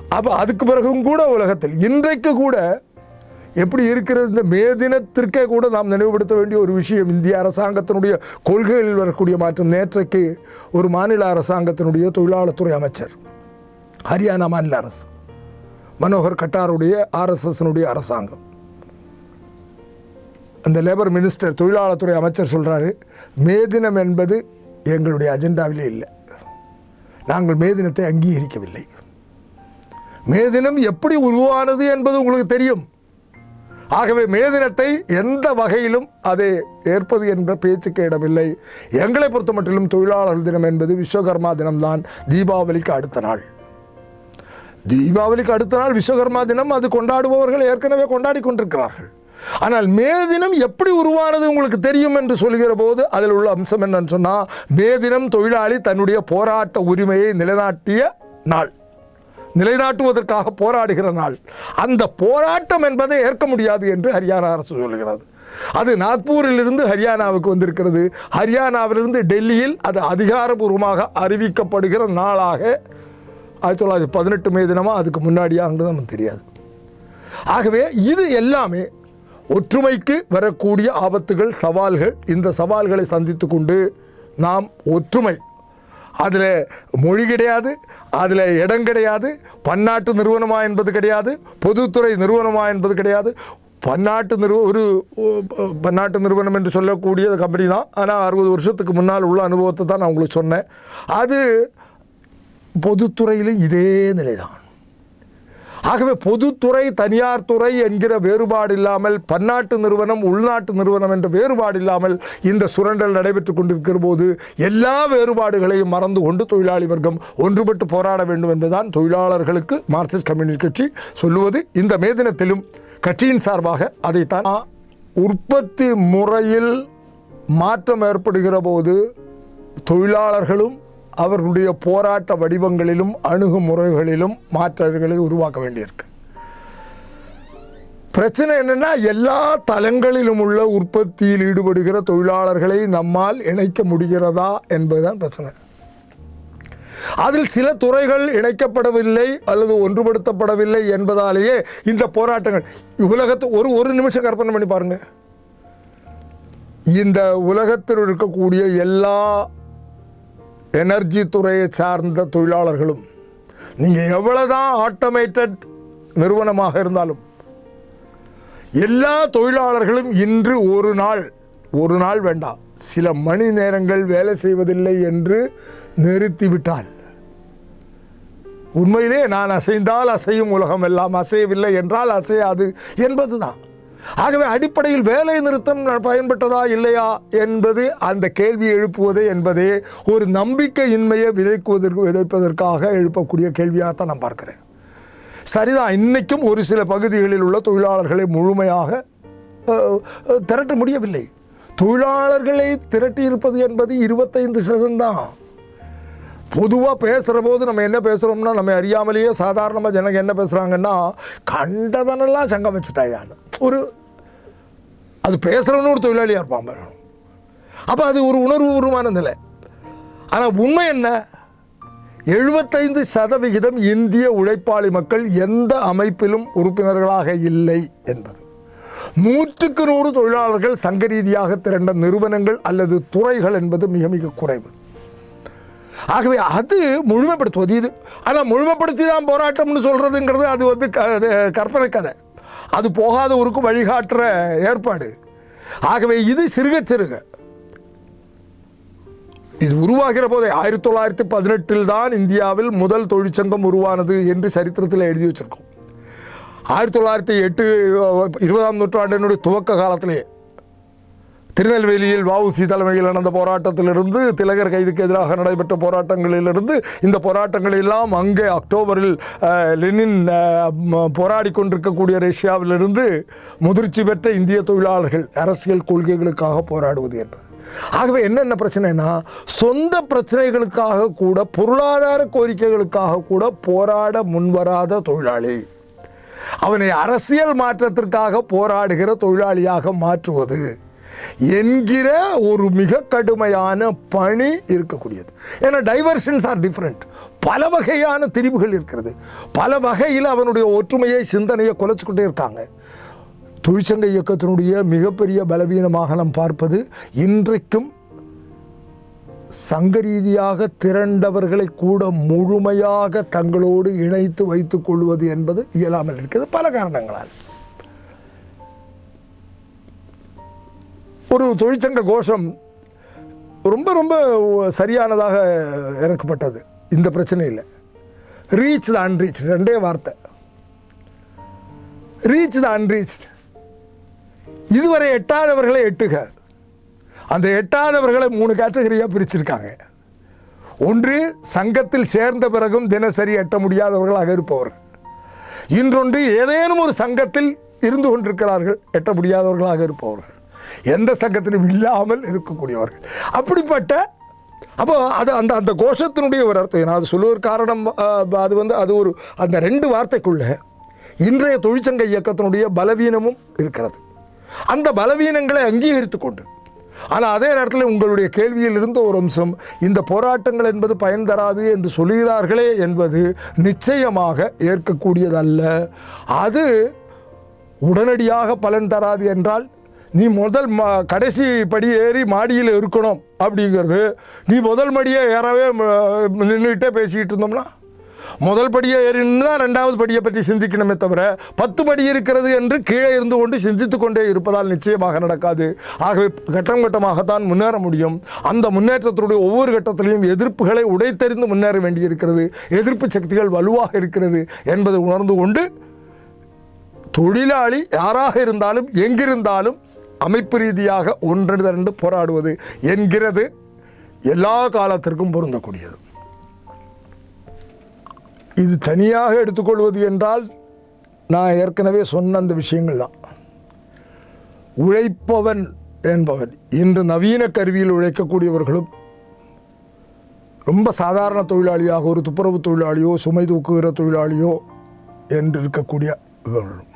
அப்போ அதுக்கு பிறகும் கூட உலகத்தில் இன்றைக்கு கூட எப்படி இருக்கிறது? இந்த மே தினத்திற்கே கூட நாம் நினைவுபடுத்த வேண்டிய ஒரு விஷயம் இந்திய அரசாங்கத்தினுடைய கொள்கைகளில் வரக்கூடிய மாற்றம். நேற்றைக்கு ஒரு மாநில அரசாங்கத்தினுடைய தொழிலாளத்துறை அமைச்சர் ஹரியானா மாநில அரசு மனோகர் கட்டாருடைய ஆர்எஸ்எஸ்னுடைய அரசாங்கம். அந்த லேபர் மினிஸ்டர் தொழிலாளத்துறை அமைச்சர் சொல்கிறாரு மே தினம் என்பது எங்களுடைய அஜெண்டாவிலே இல்லை. நாங்கள் மே தினத்தை அங்கீகரிக்கவில்லை. மே தினம் எப்படி உருவானது என்பது உங்களுக்கு தெரியும். ஆகவே மே தினத்தை எந்த வகையிலும் அதை ஏற்பது என்ற பேச்சுக்கு இடமில்லை. எங்களை பொறுத்தமட்டிலும் தொழிலாளர் தினம் என்பது விஸ்வகர்மா தினம்தான் தீபாவளிக்கு அடுத்த நாள். தீபாவளிக்கு அடுத்த நாள் விஸ்வகர்மா தினம் அது கொண்டாடுபவர்கள் ஏற்கனவே கொண்டாடி கொண்டிருக்கிறார்கள். ஆனால் மே தினம் எப்படி உருவானது உங்களுக்கு தெரியும் என்று சொல்கிற போது அதில் உள்ள அம்சம் என்னன்னு சொன்னால் மே தினம் தொழிலாளி தன்னுடைய போராட்ட உரிமையை நிலைநாட்டிய நாள். நிலைநாட்டுவதற்காக போராடுகிற நாள். அந்த போராட்டம் என்பதை ஏற்க முடியாது என்று ஹரியானா அரசு சொல்கிறது அது நாக்பூரிலிருந்து ஹரியானாவுக்கு வந்திருக்கிறது. ஹரியானாவிலிருந்து டெல்லியில் அது அதிகாரபூர்வமாக அறிவிக்கப்படுகிற நாளாக ஆயிரத்தி தொள்ளாயிரத்தி பதினெட்டு மே தினமாக அதுக்கு முன்னாடியாங்கிறது நமக்கு தெரியாது. ஆகவே இது எல்லாமே ஒற்றுமைக்கு வரக்கூடிய ஆபத்துகள் சவால்கள் இந்த சவால்களை சந்தித்து கொண்டு நாம் ஒற்றுமை அதில் மொழி கிடையாது அதில் இடம் கிடையாது பன்னாட்டு நிறுவனமா என்பது கிடையாது பொதுத்துறை நிறுவனமா என்பது கிடையாது. பன்னாட்டு நிறுவ ஒரு பன்னாட்டு நிறுவனம் என்று சொல்லக்கூடிய கம்பெனி தான். ஆனால் அறுபது வருஷத்துக்கு முன்னால் உள்ள அனுபவத்தை தான் நான் உங்களுக்கு சொன்னேன். அது பொதுத்துறையிலும் இதே நிலை தான் ஆகவே பொதுத்துறை தனியார் துறை என்கிற வேறுபாடு இல்லாமல் பன்னாட்டு நிறுவனம் உள்நாட்டு நிறுவனம் என்ற வேறுபாடு இல்லாமல் இந்த சுரண்டல் நடைபெற்றுக் கொண்டிருக்கிற போது எல்லா வேறுபாடுகளையும் மறந்து கொண்டு தொழிலாளி வர்க்கம் ஒன்றுபட்டு போராட வேண்டும் என்பதுதான் தொழிலாளர்களுக்கு மார்க்சிஸ்ட் கம்யூனிஸ்ட் கட்சி சொல்லுவது. இந்த மே தினத்திலும் கட்சியின் சார்பாக அதைத்தான் உற்பத்தி முறையில் மாற்றம் ஏற்படுகிற போது தொழிலாளர்களும் அவர்களுடைய போராட்ட வடிவங்களிலும் அணுகுமுறைகளிலும் மாற்றங்களை உருவாக்க வேண்டியிருக்கு. பிரச்சனை என்னென்னா எல்லா தளங்களிலும் உள்ள உற்பத்தியில் ஈடுபடுகிற தொழிலாளர்களை நம்மால் இணைக்க முடிகிறதா என்பதுதான் பிரச்சனை. அதில் சில துறைகள் இணைக்கப்படவில்லை அல்லது ஒன்றுபடுத்தப்படவில்லை என்பதாலேயே இந்த போராட்டங்கள் உலகத்து ஒரு ஒரு நிமிஷம் கற்பனை பண்ணி பாருங்கள் இந்த உலகத்தில் இருக்கக்கூடிய எல்லா எனர்ஜி துறையை சார்ந்த தொழிலாளர்களும் நீங்கள் எவ்வளோதான் ஆட்டோமேட்டட் நிறுவனமாக இருந்தாலும் எல்லா தொழிலாளர்களும் இன்று ஒரு நாள் ஒரு நாள் வேண்டாம் சில மணி நேரங்கள் வேலை செய்வதில்லை என்று நிறுத்திவிட்டால் உண்மையிலே நான் அசைந்தால் அசையும் உலகம் எல்லாம் அசையவில்லை என்றால் அசையாது என்பதுதான். ஆகவே அடிப்படையில் வேலை நிறுத்தம் பயன்பட்டதா இல்லையா என்பது அந்த கேள்வி எழுப்புவது என்பதே ஒரு நம்பிக்கையின்மையை விதைக்குவதற்கு விதைப்பதற்காக எழுப்பக்கூடிய கேள்வியாகத்தான் நான் பார்க்கிறேன். சரிதான் இன்றைக்கும் ஒரு சில பகுதிகளில் உள்ள தொழிலாளர்களை முழுமையாக திரட்ட முடியவில்லை. தொழிலாளர்களை திரட்டியிருப்பது என்பது இருபத்தைந்து சதம் தான். பொதுவாக பேசுகிற போது நம்ம என்ன பேசுகிறோம்னா நம்ம அறியாமலேயே சாதாரணமாக ஜனங்க என்ன பேசுகிறாங்கன்னா கண்டவனெல்லாம் சங்கம் வச்சுட்டாயான்னு ஒரு அது பேசுகிறவனு ஒரு தொழிலாளியாக இருப்பான் பாருங்க அப்போ அது ஒரு உணர்வுபூர்வமான நிலை. ஆனால் உண்மை என்ன? எழுபத்தைந்து சதவிகிதம் இந்திய உழைப்பாளி மக்கள் எந்த அமைப்பிலும் உறுப்பினர்களாக இல்லை என்பது. நூற்றுக்கு நூறு தொழிலாளர்கள் சங்க ரீதியாக திரண்ட நிறுவனங்கள் அல்லது துறைகள் என்பது மிக மிக குறைவு. ஆகவே அது முழுமைப்படுத்துவது இது. ஆனால் முழுமைப்படுத்தி தான் போராட்டம்னு சொல்கிறதுங்கிறது அது வந்து க கற்பனை கதை. அது போகாத ஊருக்கு வழிகாட்டுற ஏற்பாடு. ஆகவே இது சிறுக சிறுக. இது உருவாகிற போதே ஆயிரத்தி தொள்ளாயிரத்தி பதினெட்டில் தான் இந்தியாவில் முதல் தொழிற்சங்கம் உருவானது என்று சரித்திரத்தில் எழுதி வச்சிருக்கோம். ஆயிரத்தி தொள்ளாயிரத்தி எட்டு இருபதாம் நூற்றாண்டினுடைய துவக்க காலத்திலேயே திருநெல்வேலியில் வஉசி தலைமையில் நடந்த போராட்டத்திலிருந்து திலகர் கைதுக்கு எதிராக நடைபெற்ற போராட்டங்களிலிருந்து இந்த போராட்டங்கள் எல்லாம் அங்கே அக்டோபரில் லெனின் போராடி கொண்டிருக்கக்கூடிய ரஷ்யாவிலிருந்து முதிர்ச்சி பெற்ற இந்திய தொழிலாளர்கள் அரசியல் கொள்கைகளுக்காக போராடுவது என்பது. ஆகவே என்னென்ன பிரச்சனைனா சொந்த பிரச்சனைகளுக்காக கூட பொருளாதார கோரிக்கைகளுக்காக கூட போராட முன்வராத தொழிலாளி. அவனை அரசியல் மாற்றத்திற்காக போராடுகிற தொழிலாளியாக மாற்றுவது. என்கிற ஒரு மிக கடுமையான பணி இருக்கக்கூடியது. ஏன்னா டைவர்ஷன்ஸ் ஆர் டிஃப்ரெண்ட் பல வகையான திரிவுகள் இருக்கிறது. பல வகையில் அவனுடைய ஒற்றுமையை சிந்தனையை குலைச்சிக்கிட்டே இருக்காங்க. தொழிற்சங்க இயக்கத்தினுடைய மிகப்பெரிய பலவீனமாக நாம் பார்ப்பது இன்றைக்கும் சங்க ரீதியாக திரண்டவர்களை கூட முழுமையாக தங்களோடு இணைத்து வைத்துக் கொள்வது என்பது இயலாமல் இருக்கிறது. பல காரணங்களால். ஒரு தொழிற்சங்க கோஷம் ரொம்ப ரொம்ப சரியானதாக இறக்கப்பட்டது இந்த பிரச்சனை இல்லை ரீச் த அன்ரீச் ரெண்டே வார்த்தை. ரீச் த அன்ரீச் இதுவரை எட்டாதவர்களை எட்டுக. அந்த எட்டாதவர்களை மூணு கேட்டகரியாக பிரிச்சிருக்காங்க. ஒன்று சங்கத்தில் சேர்ந்த பிறகும் தினசரி எட்ட முடியாதவர்களாக இருப்பவர்கள் இன்றொன்று ஏதேனும் ஒரு சங்கத்தில் இருந்து கொண்டிருக்கிறார்கள் எட்ட முடியாதவர்களாக இருப்பவர்கள். எந்த சங்கத்திலும் இல்லாமல் இருக்கக்கூடியவர்கள். அப்படிப்பட்ட அப்போ அது அந்த அந்த கோஷத்தினுடைய ஒரு அர்த்தம் நான் அது சொல்லுவதற்கு காரணம் அது வந்து அது ஒரு அந்த ரெண்டு வார்த்தைக்குள்ள இன்றைய தொழிற்சங்க இயக்கத்தினுடைய பலவீனமும் இருக்கிறது. அந்த பலவீனங்களை அங்கீகரித்து கொண்டு ஆனால் அதே நேரத்தில் உங்களுடைய கேள்வியில் இருந்த ஒரு அம்சம் இந்த போராட்டங்கள் என்பது பயன் தராது என்று சொல்கிறார்களே என்பது நிச்சயமாக ஏற்கக்கூடியதல்ல. அது உடனடியாக பலன் தராது என்றால் நீ முதல் மா கடைசி படி ஏறி மாடியில் இருக்கணும் அப்படிங்கிறது நீ முதல் மடியே ஏறவே நின்றுக்கிட்டே பேசிக்கிட்டு இருந்தோம்னா? முதல் படியை ஏறினா ரெண்டாவது படியை பற்றி சிந்திக்கணுமே தவிர பத்து படி இருக்கிறது என்று கீழே இருந்து கொண்டு சிந்தித்து கொண்டே இருப்பதால் நிச்சயமாக நடக்காது. ஆகவே கட்டம் கட்டமாகத்தான் முன்னேற முடியும். அந்த முன்னேற்றத்தினுடைய ஒவ்வொரு கட்டத்திலையும் எதிர்ப்புகளை உடைத்தெறிந்து முன்னேற வேண்டியிருக்கிறது. எதிர்ப்பு சக்திகள் வலுவாக இருக்கிறது என்பதை உணர்ந்து கொண்டு தொழிலாளி யாராக இருந்தாலும் எங்கிருந்தாலும் அமைப்பு ரீதியாக ஒன்று திரண்டு போராடுவது என்கிறது எல்லா காலத்திற்கும் பொருந்தக்கூடியது. இது தனியாக எடுத்துக்கொள்வது என்றால் நான் ஏற்கனவே சொன்ன அந்த விஷயங்கள் தான். உழைப்பவன் என்பவன் இன்று நவீன கருவியில் உழைக்கக்கூடியவர்களும் ரொம்ப சாதாரண தொழிலாளியாக ஒரு துப்புரவு தொழிலாளியோ சுமை தூக்குகிற தொழிலாளியோ என்று இருக்கக்கூடிய இவர்களும்.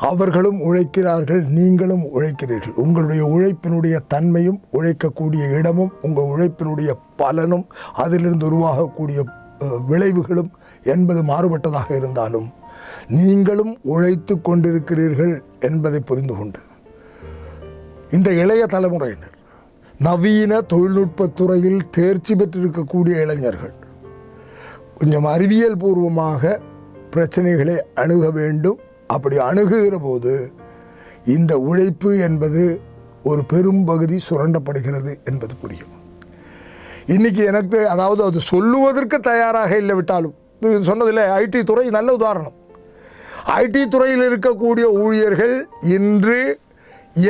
அவர்களும் உழைக்கிறார்கள் நீங்களும் உழைக்கிறீர்கள். உங்களுடைய உழைப்பினுடைய தன்மையும் உழைக்கக்கூடிய இடமும் உங்கள் உழைப்பினுடைய பலனும் அதிலிருந்து உருவாகக்கூடிய விளைவுகளும் என்பது மாறுபட்டதாக இருந்தாலும் நீங்களும் உழைத்து கொண்டிருக்கிறீர்கள் என்பதை புரிந்து கொண்டு. இந்த இளைய தலைமுறையினர் நவீன தொழில்நுட்பத்துறையில் தேர்ச்சி பெற்றிருக்கக்கூடிய இளைஞர்கள் கொஞ்சம் அறிவியல் பூர்வமாக பிரச்சனைகளை அணுக வேண்டும் அப்படி அணுகுகிற போது இந்த உழைப்பு என்பது ஒரு பெரும் பகுதி சுரண்டப்படுகிறது என்பது புரியும். இன்றைக்கி எனக்கு அதாவது அது சொல்லுவதற்கு தயாராக இல்லை விட்டாலும் இது சொன்னதில்லை ஐடி துறை நல்ல உதாரணம். ஐடி துறையில் இருக்கக்கூடிய ஊழியர்கள் இன்று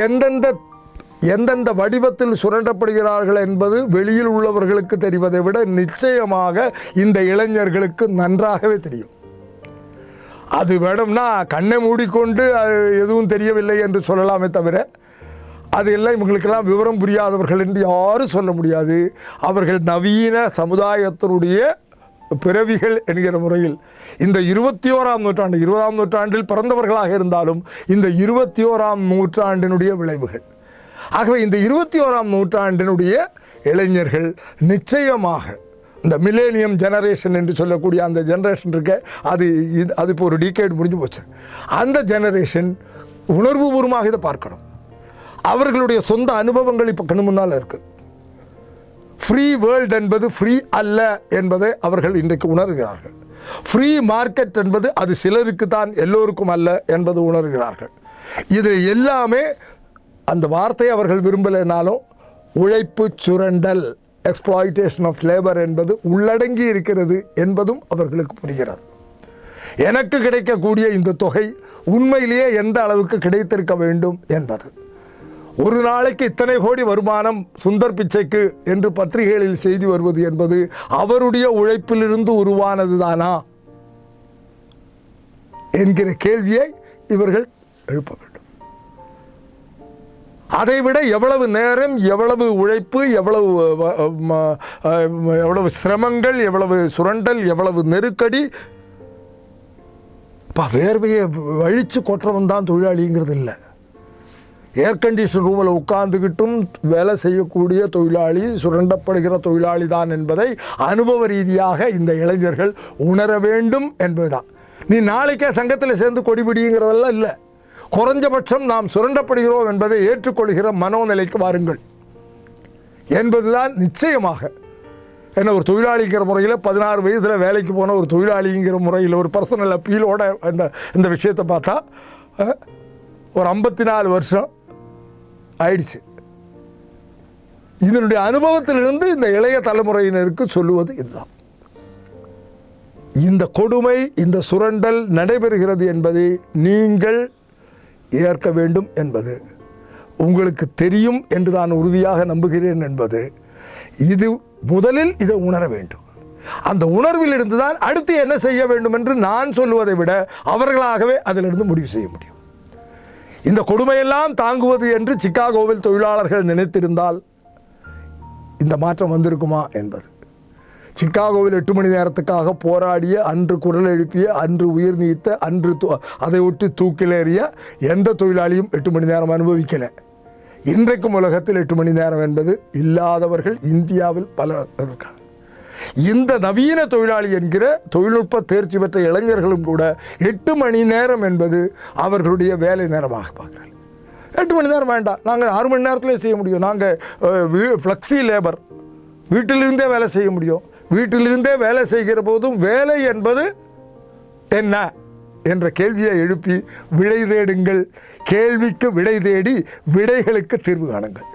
எந்தெந்த எந்தெந்த வடிவத்தில் சுரண்டப்படுகிறார்கள் என்பது வெளியில் உள்ளவர்களுக்கு தெரிவதை விட நிச்சயமாக இந்த இளைஞர்களுக்கு நன்றாகவே தெரியும். அது வேணும்னா கண்ணை மூடிக்கொண்டு அது எதுவும் தெரியவில்லை என்று சொல்லலாமே தவிர அது எல்லாம் இவங்களுக்கெல்லாம் விவரம் புரியாதவர்கள் என்று யாரும் சொல்ல முடியாது. அவர்கள் நவீன சமுதாயத்தினுடைய பிறவிகள் என்கிற முறையில் இந்த இருபத்தி ஓராம் நூற்றாண்டு இருபதாம் நூற்றாண்டில் பிறந்தவர்களாக இருந்தாலும் இந்த இருபத்தி ஓராம் நூற்றாண்டினுடைய விளைவுகள். ஆகவே இந்த இருபத்தி ஓராம் நூற்றாண்டினுடைய இளைஞர்கள் நிச்சயமாக இந்த மில்லேனியம் ஜெனரேஷன் என்று சொல்லக்கூடிய அந்த ஜெனரேஷன் இருக்க அது இது அது இப்போ ஒரு டிகேட் முடிஞ்சு போச்சு. அந்த ஜெனரேஷன் உணர்வுபூர்வமாக இதை பார்க்கணும். அவர்களுடைய சொந்த அனுபவங்கள் இப்போ கண்ணு முன்னால் இருக்குது ஃப்ரீ வேர்ல்ட் என்பது ஃப்ரீ அல்ல என்பதை அவர்கள் இன்றைக்கு உணர்கிறார்கள். ஃப்ரீ மார்க்கெட் என்பது அது சிலருக்கு தான் எல்லோருக்கும் அல்ல என்பது உணர்கிறார்கள். இது எல்லாமே அந்த வார்த்தையை அவர்கள் விரும்பலைனாலும் உழைப்பு சுரண்டல். எக்ஸ்ப்ளாய்டேஷன் ஆஃப் லேபர் என்பது உள்ளடங்கி இருக்கிறது என்பதும் அவர்களுக்கு புரிகிறது. எனக்கு கிடைக்கக்கூடிய இந்த தொகை உண்மையிலேயே எந்த அளவுக்கு கிடைத்திருக்க வேண்டும் என்பது. ஒரு நாளைக்கு இத்தனை கோடி வருமானம் சுந்தர் பிச்சைக்கு என்று பத்திரிகைகளில் செய்தி வருவது என்பது அவருடைய உழைப்பிலிருந்து உருவானது தானா என்கிற கேள்வியை இவர்கள் எழுப்ப வேண்டும். அதைவிட எவ்வளவு நேரம் எவ்வளவு உழைப்பு எவ்வளவு எவ்வளவு சிரமங்கள் எவ்வளவு சுரண்டல் எவ்வளவு நெருக்கடி. இப்போ வேர்வையை அழித்து கொட்டுறவன் தான் தொழிலாளிங்கிறது இல்லை. ஏர் கண்டிஷன் ரூமில் உட்கார்ந்துக்கிட்டும் வேலை செய்யக்கூடிய தொழிலாளி சுரண்டப்படுகிற தொழிலாளி தான் என்பதை அனுபவ ரீதியாக இந்த இளைஞர்கள் உணர வேண்டும் என்பதுதான். நீ நாளைக்கே சங்கத்தில் சேர்ந்து கொடிபிடிங்கிறதெல்லாம் இல்லை. குறைஞ்சபட்சம் நாம் சுரண்டப்படுகிறோம் என்பதை ஏற்றுக்கொள்கிற மனோநிலைக்கு வாருங்கள். என்பதுதான் நிச்சயமாக. என்ன ஒரு தொழிலாளிங்கிற முறையில் பதினாறு வயதில் வேலைக்கு போன ஒரு தொழிலாளிங்கிற முறையில் ஒரு பர்சனல் அப்பீலோட இந்த இந்த விஷயத்தை பார்த்தா ஒரு ஐம்பத்தி நாலு வருஷம் ஆயிடுச்சு. இதனுடைய அனுபவத்திலிருந்து இந்த இளைய தலைமுறையினருக்கு சொல்லுவது இதுதான். இந்த கொடுமை இந்த சுரண்டல் நடைபெறுகிறது என்பதை நீங்கள் ஏற்க வேண்டும் என்பது. உங்களுக்கு தெரியும் என்று நான் உறுதியாக நம்புகிறேன் என்பது. இது முதலில் இதை உணர வேண்டும். அந்த உணர்விலிருந்து தான் அடுத்து என்ன செய்ய வேண்டும் என்று நான் சொல்லுவதை விட அவர்களாகவே அதிலிருந்து முடிவு செய்ய முடியும். இந்த கொடுமையெல்லாம் தாங்குவது என்று சிக்காகோவில் தொழிலாளர்கள் நினைத்திருந்தால் இந்த மாற்றம் வந்திருக்குமா என்பது. சிக்காகோவில் எட்டு மணி நேரத்துக்காக போராடிய அன்று குரல் எழுப்பிய அன்று உயிர் நீத்த அன்று அதை ஒட்டி தூக்கிலேறிய எந்த தொழிலாளியும் எட்டு மணி நேரம் அனுபவிக்கலை. இன்றைக்கும் உலகத்தில் எட்டு மணி நேரம் என்பது இல்லாதவர்கள் இந்தியாவில் பல இருக்காங்க இந்த நவீன தொழிலாளி என்கிற தொழில்நுட்ப தேர்ச்சி பெற்ற இளைஞர்களும் கூட எட்டு மணி நேரம் என்பது அவர்களுடைய வேலை நேரமாக பார்க்குறாங்க எட்டு மணி நேரம் வேண்டாம். நாங்கள் ஆறு மணி நேரத்திலே செய்ய முடியும். நாங்கள் ஃப்ளெக்ஸி லேபர் வீட்டிலிருந்தே வேலை செய்ய முடியும். வீட்டிலிருந்தே வேலை செய்கிற போதும் வேலை என்பது என்ன என்ற கேள்வியை எழுப்பி விடை தேடுங்கள். கேள்விக்கு விடை தேடி விடைகளுக்கு தீர்வு காணுங்கள்.